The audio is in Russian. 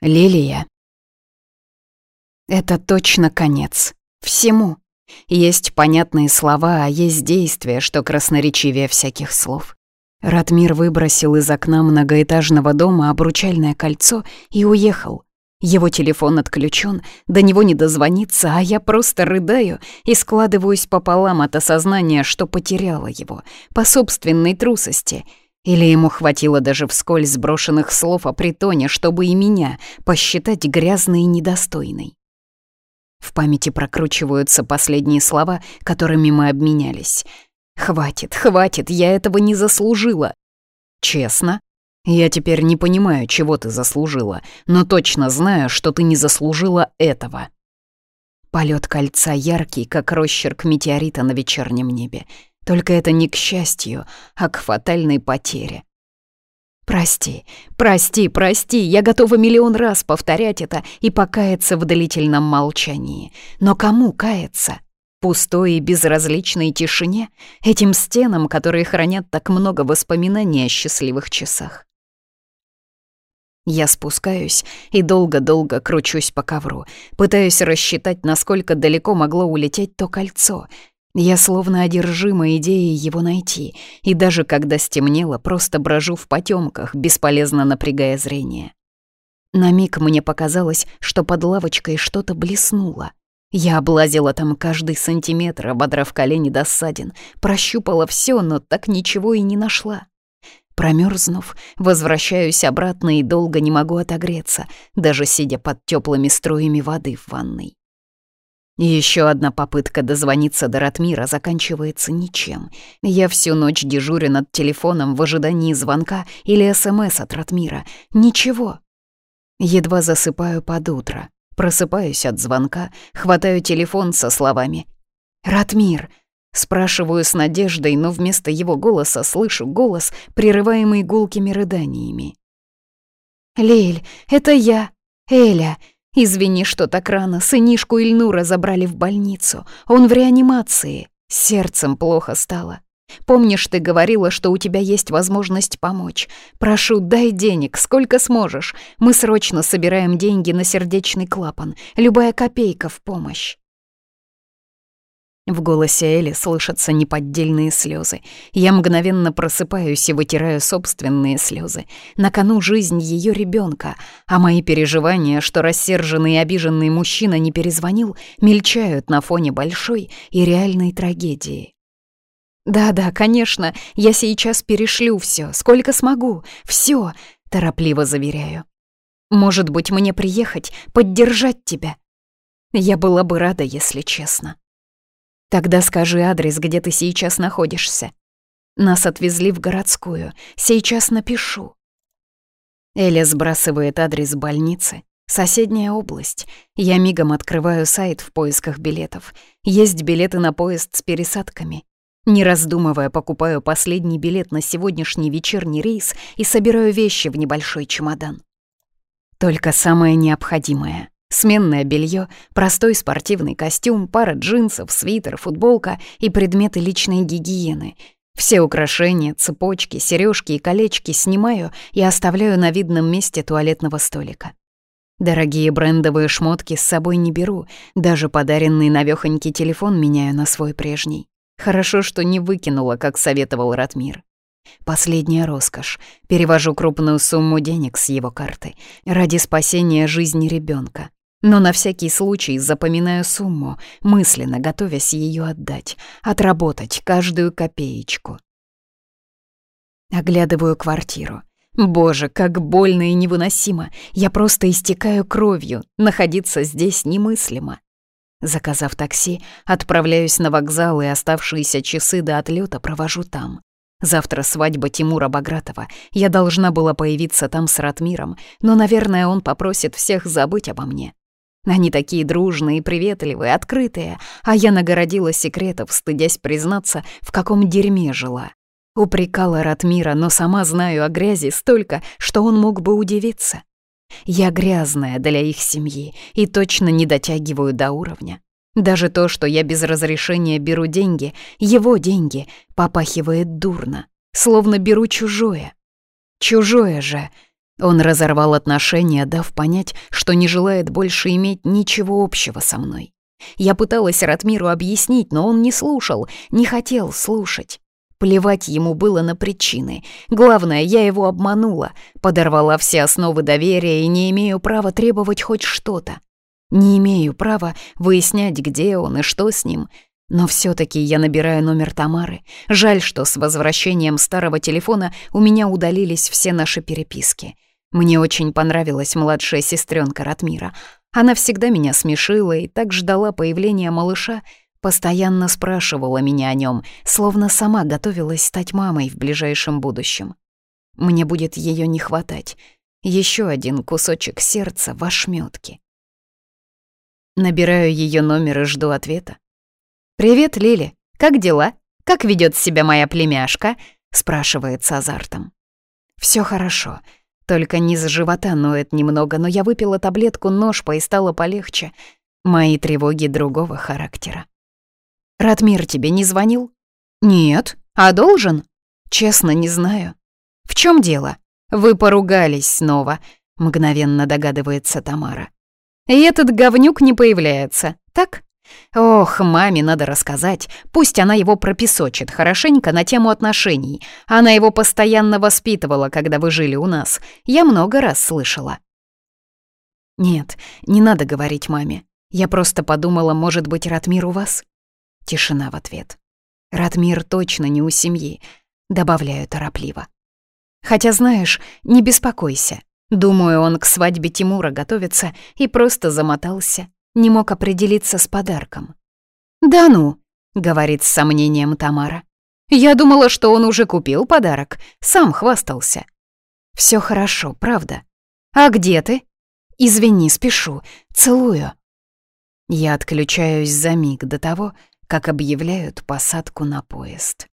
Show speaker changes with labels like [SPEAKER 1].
[SPEAKER 1] Лилия. Это точно конец. Всему. Есть понятные слова, а есть действия, что красноречивее всяких слов. Ратмир выбросил из окна многоэтажного дома обручальное кольцо и уехал. Его телефон отключен, до него не дозвониться, а я просто рыдаю и складываюсь пополам от осознания, что потеряла его, по собственной трусости — или ему хватило даже вскользь сброшенных слов о притоне, чтобы и меня посчитать грязной и недостойной? В памяти прокручиваются последние слова, которыми мы обменялись. «Хватит, хватит, я этого не заслужила!» «Честно?» «Я теперь не понимаю, чего ты заслужила, но точно знаю, что ты не заслужила этого». Полет кольца яркий, как росчерк метеорита на вечернем небе — только это не к счастью, а к фатальной потере. Прости, прости, прости, я готова миллион раз повторять это и покаяться в длительном молчании. Но кому каяться? Пустой и безразличной тишине, этим стенам, которые хранят так много воспоминаний о счастливых часах. Я спускаюсь и долго-долго кручусь по ковру, пытаюсь рассчитать, насколько далеко могло улететь то кольцо, я словно одержима идеей его найти, и даже когда стемнело, просто брожу в потемках, бесполезно напрягая зрение. На миг мне показалось, что под лавочкой что-то блеснуло. Я облазила там каждый сантиметр, ободрав колени до ссадин, прощупала все, но так ничего и не нашла. Промерзнув, возвращаюсь обратно и долго не могу отогреться, даже сидя под теплыми струями воды в ванной. Еще одна попытка дозвониться до Ратмира заканчивается ничем. Я всю ночь дежурю над телефоном в ожидании звонка или СМС от Ратмира. Ничего. Едва засыпаю под утро. Просыпаюсь от звонка, хватаю телефон со словами «Ратмир!» Спрашиваю с надеждой, но вместо его голоса слышу голос, прерываемый гулкими рыданиями. «Лель, это я, Эля!» Извини, что так рано. Сынишку Ильнура забрали в больницу. Он в реанимации. Сердцем плохо стало. Помнишь, ты говорила, что у тебя есть возможность помочь. Прошу, дай денег, сколько сможешь. Мы срочно собираем деньги на сердечный клапан. Любая копейка в помощь. В голосе Эли слышатся неподдельные слезы. Я мгновенно просыпаюсь и вытираю собственные слезы. На кону жизнь ее ребенка, а мои переживания, что рассерженный и обиженный мужчина не перезвонил, мельчают на фоне большой и реальной трагедии. «Да-да, конечно, я сейчас перешлю все, сколько смогу, все, торопливо заверяю. «Может быть, мне приехать, поддержать тебя?» Я была бы рада, если честно. Тогда скажи адрес, где ты сейчас находишься. Нас отвезли в городскую. Сейчас напишу. Эля сбрасывает адрес больницы. Соседняя область. Я мигом открываю сайт в поисках билетов. Есть билеты на поезд с пересадками. Не раздумывая, покупаю последний билет на сегодняшний вечерний рейс и собираю вещи в небольшой чемодан. Только самое необходимое. Сменное белье, простой спортивный костюм, пара джинсов, свитер, футболка и предметы личной гигиены. Все украшения, цепочки, сережки и колечки снимаю и оставляю на видном месте туалетного столика. Дорогие брендовые шмотки с собой не беру, даже подаренный навёхонький телефон меняю на свой прежний. Хорошо, что не выкинула, как советовал Ратмир. Последняя роскошь. Перевожу крупную сумму денег с его карты ради спасения жизни ребенка. Но на всякий случай запоминаю сумму, мысленно готовясь ее отдать, отработать каждую копеечку. Оглядываю квартиру. Боже, как больно и невыносимо. Я просто истекаю кровью. Находиться здесь немыслимо. Заказав такси, отправляюсь на вокзал и оставшиеся часы до отлета провожу там. Завтра свадьба Тимура Багратова. Я должна была появиться там с Ратмиром, но, наверное, он попросит всех забыть обо мне. Они такие дружные, приветливые, открытые, а я нагородила секретов, стыдясь признаться, в каком дерьме жила. Упрекала Ратмира, но сама знаю о грязи столько, что он мог бы удивиться. Я грязная для их семьи и точно не дотягиваю до уровня. Даже то, что я без разрешения беру деньги, его деньги, попахивает дурно, словно беру чужое. Чужое же — он разорвал отношения, дав понять, что не желает больше иметь ничего общего со мной. Я пыталась Ратмиру объяснить, но он не слушал, не хотел слушать. Плевать ему было на причины. Главное, я его обманула, подорвала все основы доверия и не имею права требовать хоть что-то. Не имею права выяснять, где он и что с ним. Но все-таки я набираю номер Тамары. Жаль, что с возвращением старого телефона у меня удалились все наши переписки. Мне очень понравилась младшая сестренка Ратмира. Она всегда меня смешила и так ждала появления малыша, постоянно спрашивала меня о нем, словно сама готовилась стать мамой в ближайшем будущем. Мне будет ее не хватать. Еще один кусочек сердца в ошметке. Набираю ее номер и жду ответа. «Привет, Лили. Как дела? Как ведет себя моя племяшка?» — спрашивает с азартом. Все хорошо», только низ живота ноет немного, но я выпила таблетку ножпа и стало полегче. Мои тревоги другого характера. «Ратмир тебе не звонил?» «Нет. А должен?» «Честно, не знаю». «В чем дело?» «Вы поругались снова», — мгновенно догадывается Тамара. «И этот говнюк не появляется, так?» Ох, маме надо рассказать. Пусть она его пропесочит хорошенько на тему отношений. Она его постоянно воспитывала, когда вы жили у нас. Я много раз слышала. Нет, не надо говорить маме. Я просто подумала, может быть, Ратмир у вас? Тишина в ответ. Ратмир точно не у семьи. Добавляю торопливо. Хотя, знаешь, не беспокойся. Думаю, он к свадьбе Тимура готовится и просто замотался не мог определиться с подарком. «Да ну», — говорит с сомнением Тамара. «Я думала, что он уже купил подарок, сам хвастался». «Все хорошо, правда. А где ты?» «Извини, спешу. Целую». Я отключаюсь за миг до того, как объявляют посадку на поезд.